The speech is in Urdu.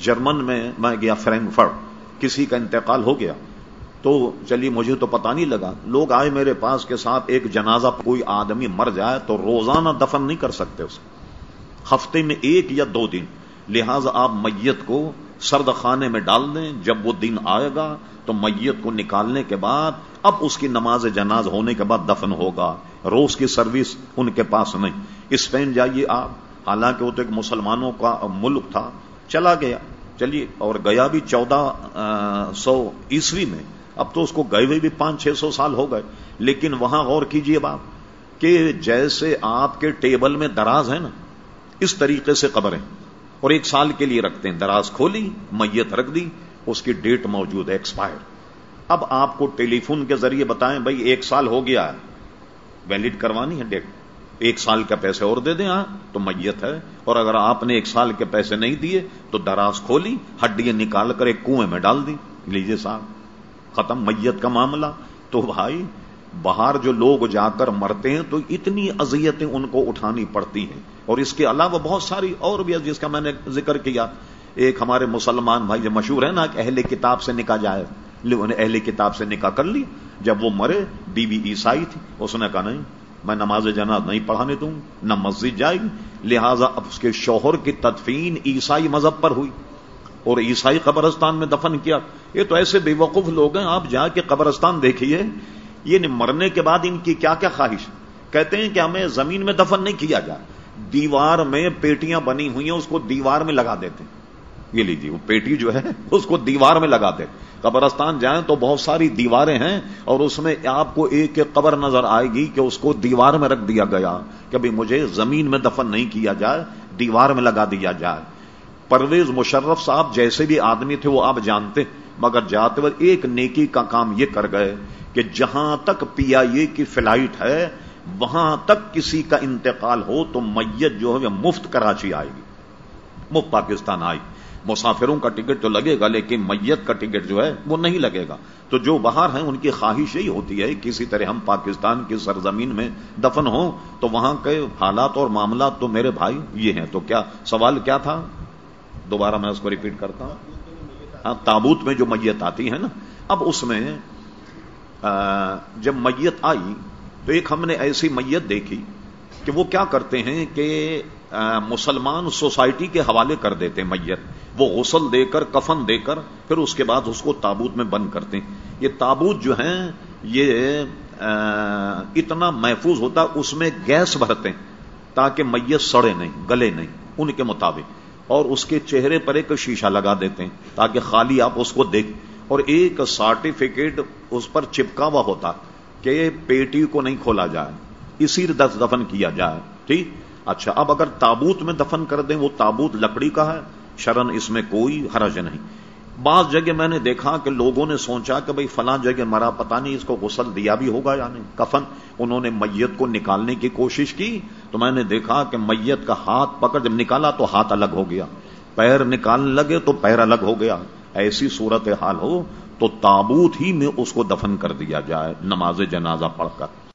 جرمن میں میں گیا فرینکفرٹ، کسی کا انتقال ہو گیا۔ تو چلیے، مجھے تو پتا نہیں لگا۔ لوگ آئے میرے پاس کے ساتھ، ایک جنازہ کوئی آدمی مر جائے تو روزانہ دفن نہیں کر سکتے اسے ہفتے میں ایک یا دو دن۔ لہذا آپ میت کو سرد خانے میں ڈال دیں۔ جب وہ دن آئے گا تو میت کو نکالنے کے بعد، اب اس کی نماز جناز ہونے کے بعد دفن ہوگا۔ روز کی سروس ان کے پاس نہیں۔ اسپین جائیے آپ۔ حالانکہ وہ تو ایک مسلمانوں کا ملک تھا۔ چلا گیا۔ چلیے، اور گیا بھی چودہ سو عیسوی میں۔ اب تو اس کو گئے ہوئے بھی پانچ، چھ سو سال ہو گئے۔ لیکن وہاں غور کیجیے باپ، کہ جیسے آپ کے ٹیبل میں دراز ہے نا، اس طریقے سے قبریں اور ایک سال کے لیے رکھتے ہیں۔ دراز کھولی، میت رکھ دی، اس کی ڈیٹ موجود ہے، ایکسپائر۔ اب آپ کو ٹیلی فون کے ذریعے بتائیں، بھائی ایک سال ہو گیا ہے۔ ویلڈ کروانی ہے ڈیٹ۔ ایک سال کے پیسے اور دے دیں ہاں تو میت ہے۔ اور اگر آپ نے ایک سال کے پیسے نہیں دیے، تو دراز کھولی، ہڈیاں نکال کر ایک کنویں میں ڈال دی۔ لیجیے صاحب، ختم میت کا معاملہ۔ تو بھائی، باہر جو لوگ جا کر مرتے ہیں، تو اتنی اذیتیں ان کو اٹھانی پڑتی ہیں۔ اور اس کے علاوہ بہت ساری اور بھی جس کا میں نے ذکر کیا۔ ایک ہمارے مسلمان بھائی جو مشہور ہے نا، کہ اہل کتاب سے نکاح جائے۔ اہل کتاب سے نکاح کر لی۔ جب وہ مرے بیوی عیسائی تھی، اس نے کہا نہیں میں نماز جناز نہیں پڑھانے دوں، نہ مسجد جائے گی لہذا اب اس کے شوہر کی تدفین عیسائی مذہب پر ہوئی۔ اور عیسائی قبرستان میں دفن کیا۔ یہ تو ایسے بے وقوف لوگ ہیں، آپ جا کے قبرستان دیکھیے۔ یہ مرنے کے بعد ان کی کیا کیا خواہش؟ کہتے ہیں کہ ہمیں زمین میں دفن نہیں کیا جائے دیوار میں پیٹیاں بنی ہوئی ہیں، اس کو دیوار میں لگا دیتے ہیں۔ یہ لیجیے، وہ پیٹی جو ہے، اس کو دیوار میں لگا دے قبرستان جائیں تو بہت ساری دیواریں ہیں اور اس میں آپ کو ایک ایک قبر نظر آئے گی کہ اس کو دیوار میں رکھ دیا گیا کہ بھائی مجھے زمین میں دفن نہیں کیا جائے، دیوار میں لگا دیا جائے۔ پرویز مشرف صاحب جیسے بھی آدمی تھے وہ آپ جانتے، مگر جاتے وقت ایک نیکی کا کام یہ کر گئے کہ جہاں تک پی آئی اے کی فلائٹ ہے، وہاں تک کسی کا انتقال ہو تو میت جو ہے وہ مفت کراچی آئے گی۔ مفت پاکستان آئے گی مسافروں کا ٹکٹ تو لگے گا، لیکن میت کا ٹکٹ جو ہے وہ نہیں لگے گا۔ تو جو باہر ہیں، ان کی خواہش یہی ہوتی ہے کسی طرح ہم پاکستان کی سرزمین میں دفن ہوں، تو وہاں کے حالات اور معاملات تو میرے بھائی یہ ہیں۔ تو کیا سوال کیا تھا؟ دوبارہ میں اس کو ریپیٹ کرتا ہوں۔ ہاں تابوت میں جو میت آتی ہے نا، اب اس میں جب میت آئی تو ایک ہم نے ایسی میت دیکھی کہ وہ کیا کرتے ہیں کہ مسلمان سوسائٹی کے حوالے کر دیتے میت۔ وہ غسل دے کر، کفن دے کر، پھر اس کے بعد اس کو تابوت میں بند کرتے ہیں۔ یہ تابوت جو ہیں، یہ اتنا محفوظ ہوتا، اس میں گیس بھرتے ہیں تاکہ میت سڑے نہیں، گلے نہیں، ان کے مطابق۔ اور اس کے چہرے پر ایک شیشہ لگا دیتے ہیں تاکہ خالی آپ اس کو دیکھ۔ اور ایک سرٹیفکیٹ اس پر چپکا ہوا ہوتا کہ پیٹی کو نہیں کھولا جائے۔ اسی دس دفن کیا جائے، ٹھیک؟ اچھا اب اگر تابوت میں دفن کر دیں، وہ تابوت لکڑی کا ہے، شرن اس میں کوئی حرج نہیں۔ بعض جگہ میں نے دیکھا کہ لوگوں نے سوچا کہ بھائی فلاں جگہ مرا پتا نہیں اس کو غسل دیا بھی ہوگا یا نہیں۔ کفن، انہوں نے میت کو نکالنے کی کوشش کی تو میں نے دیکھا کہ میت کا ہاتھ پکڑ، جب نکالا تو ہاتھ الگ ہو گیا۔ پیر نکالنے لگے تو پیر الگ ہو گیا۔ ایسی صورت حال ہو تو تابوت ہی میں اس کو دفن کر دیا جائے، نماز جنازہ پڑھ کر۔